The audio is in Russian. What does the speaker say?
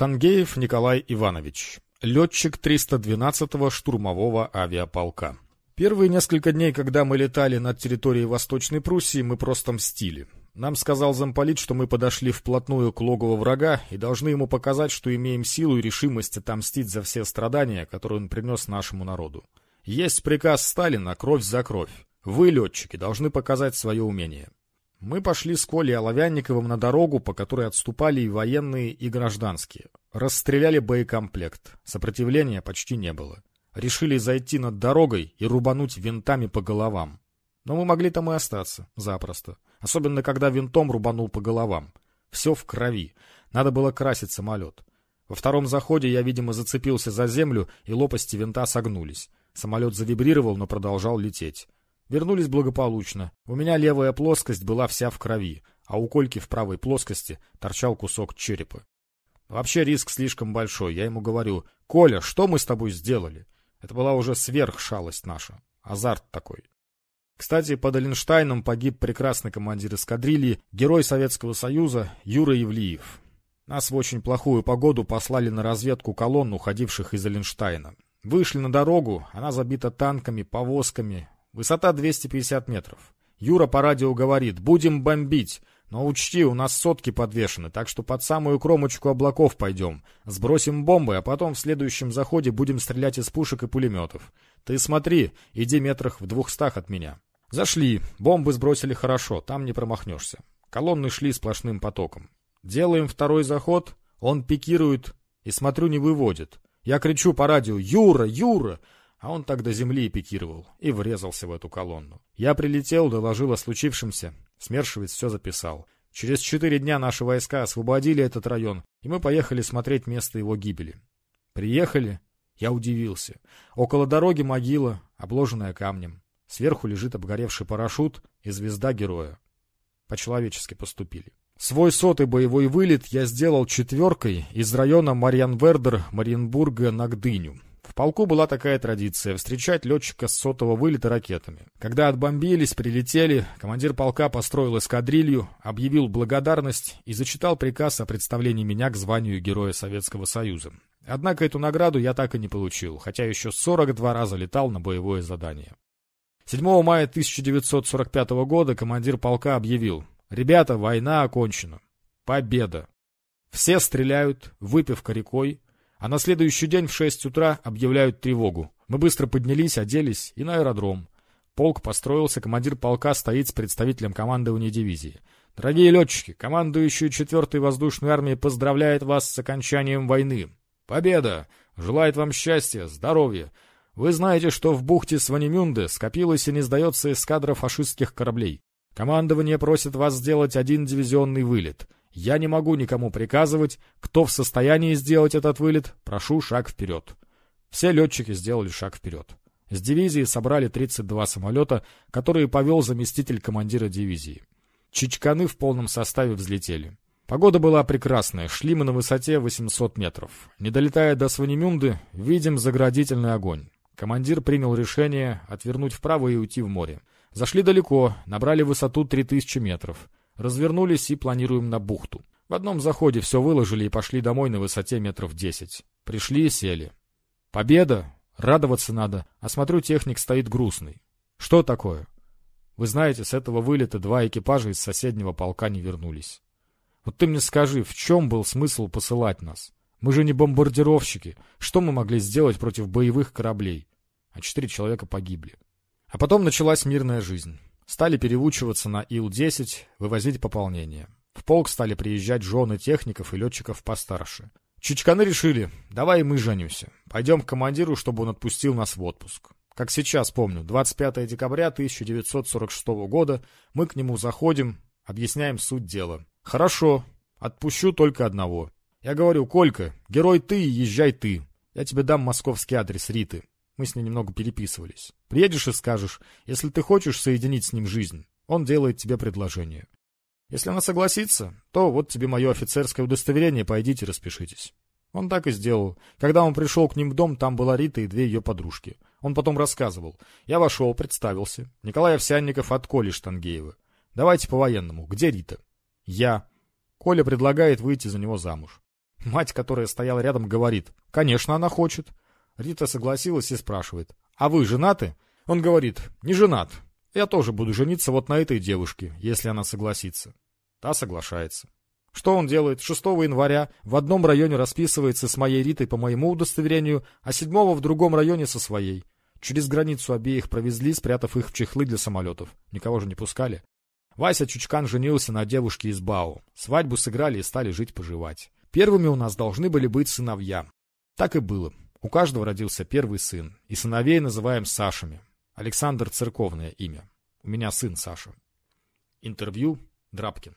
Штангеев Николай Иванович, летчик 312-го штурмового авиаполка. Первые несколько дней, когда мы летали над территорией Восточной Пруссии, мы просто мстили. Нам сказал замполит, что мы подошли вплотную к логову врага и должны ему показать, что имеем силу и решимость отомстить за все страдания, которые он принес нашему народу. Есть приказ Сталина «Кровь за кровь». Вы, летчики, должны показать свое умение. Мы пошли с Колей Оловянниковым на дорогу, по которой отступали и военные, и гражданские. Расстреляли боекомплект. Сопротивления почти не было. Решили зайти над дорогой и рубануть винтами по головам. Но мы могли там и остаться, запросто. Особенно, когда винтом рубанул по головам. Все в крови. Надо было красить самолет. Во втором заходе я, видимо, зацепился за землю, и лопасти винта согнулись. Самолет завибрировал, но продолжал лететь. Вернулись благополучно. У меня левая плоскость была вся в крови, а у Кольки в правой плоскости торчал кусок черепа. Вообще риск слишком большой. Я ему говорю, «Коля, что мы с тобой сделали?» Это была уже сверхшалость наша. Азарт такой. Кстати, под Эленштайном погиб прекрасный командир эскадрильи, герой Советского Союза Юра Евлиев. Нас в очень плохую погоду послали на разведку колонн, уходивших из Эленштайна. Вышли на дорогу, она забита танками, повозками, Высота 250 метров. Юра по радио говорит, будем бомбить, но учти, у нас сотки подвешены, так что под самую кромочку облаков пойдем. Сбросим бомбы, а потом в следующем заходе будем стрелять из пушек и пулеметов. Ты смотри, иди метрах в двухстах от меня. Зашли, бомбы сбросили хорошо, там не промахнешься. Колонны шли сплошным потоком. Делаем второй заход, он пикирует и, смотрю, не выводит. Я кричу по радио «Юра! Юра!» А он так до земли и пикировал, и врезался в эту колонну. Я прилетел, доложил о случившемся. Смершевец все записал. Через четыре дня наши войска освободили этот район, и мы поехали смотреть место его гибели. Приехали, я удивился. Около дороги могила, обложенная камнем. Сверху лежит обгоревший парашют и звезда героя. По-человечески поступили. Свой сотый боевой вылет я сделал четверкой из района Марьянвердер Мариенбурга на Гдыню. В полку была такая традиция — встречать летчика с сотого вылета ракетами. Когда отбомбились, прилетели, командир полка построил эскадрилью, объявил благодарность и зачитал приказ о представлении меня к званию Героя Советского Союза. Однако эту награду я так и не получил, хотя еще 42 раза летал на боевое задание. 7 мая 1945 года командир полка объявил «Ребята, война окончена. Победа!» Все стреляют, выпивка рекой, а на следующий день в 6 утра объявляют тревогу. Мы быстро поднялись, оделись и на аэродром. Полк построился, командир полка стоит с представителем командования дивизии. Дорогие летчики, командующий 4-й воздушной армией поздравляет вас с окончанием войны. Победа! Желает вам счастья, здоровья. Вы знаете, что в бухте Сванемюнде скопилась и не сдается эскадра фашистских кораблей. Командование просит вас сделать один дивизионный вылет — я не могу никому приказывать, кто в состоянии сделать этот вылет, прошу шаг вперед. Все летчики сделали шаг вперед. С дивизии собрали 32 самолета, которые повел заместитель командира дивизии. Чичканы в полном составе взлетели. Погода была прекрасная, шли мы на высоте 800 метров. Не долетая до Сванемюнды, видим заградительный огонь. Командир принял решение отвернуть вправо и уйти в море. Зашли далеко, набрали высоту 3000 метров. Развернулись и планируем на бухту. В одном заходе все выложили и пошли домой на высоте метров десять. Пришли и сели. Победа! Радоваться надо. А смотрю, техник стоит грустный. Что такое? Вы знаете, с этого вылета два экипажа из соседнего полка не вернулись. Вот ты мне скажи, в чем был смысл посылать нас? Мы же не бомбардировщики. Что мы могли сделать против боевых кораблей? А четыре человека погибли. А потом началась мирная жизнь. Стали переучиваться на Ил-10, вывозить пополнение. В полк стали приезжать жены техников и летчиков постарше. Чичканы решили, давай мы женимся. Пойдем к командиру, чтобы он отпустил нас в отпуск. Как сейчас помню, 25 декабря 1946 года мы к нему заходим, объясняем суть дела. Хорошо, отпущу только одного. Я говорю, Колька, герой ты, езжай ты. Я тебе дам московский адрес Риты. Мы с ней немного переписывались. Приедешь и скажешь, если ты хочешь соединить с ним жизнь, он делает тебе предложение. Если она согласится, то вот тебе мое офицерское удостоверение, пойдите распишитесь. Он так и сделал. Когда он пришел к ним в дом, там была Рита и две ее подружки. Он потом рассказывал. Я вошел, представился. Николай Овсянников от Коли Штангеева. Давайте по-военному. Где Рита? Я. Коля предлагает выйти за него замуж. Мать, которая стояла рядом, говорит, конечно, она хочет. Рита согласилась и спрашивает, а вы женаты? Он говорит, не женат. Я тоже буду жениться вот на этой девушке, если она согласится. Та соглашается. Что он делает? 6 января в одном районе расписывается с моей Ритой по моему удостоверению, а 7 в другом районе со своей. Через границу обеих провезли, спрятав их в чехлы для самолетов. Никого же не пускали. Вася Чучкан женился на девушке из Бау. Свадьбу сыграли и стали жить-поживать. Первыми у нас должны были быть сыновья. Так и было. У каждого родился первый сын. И сыновей называем Сашами. Александр — церковное имя. У меня сын Саша. Интервью Драбкин.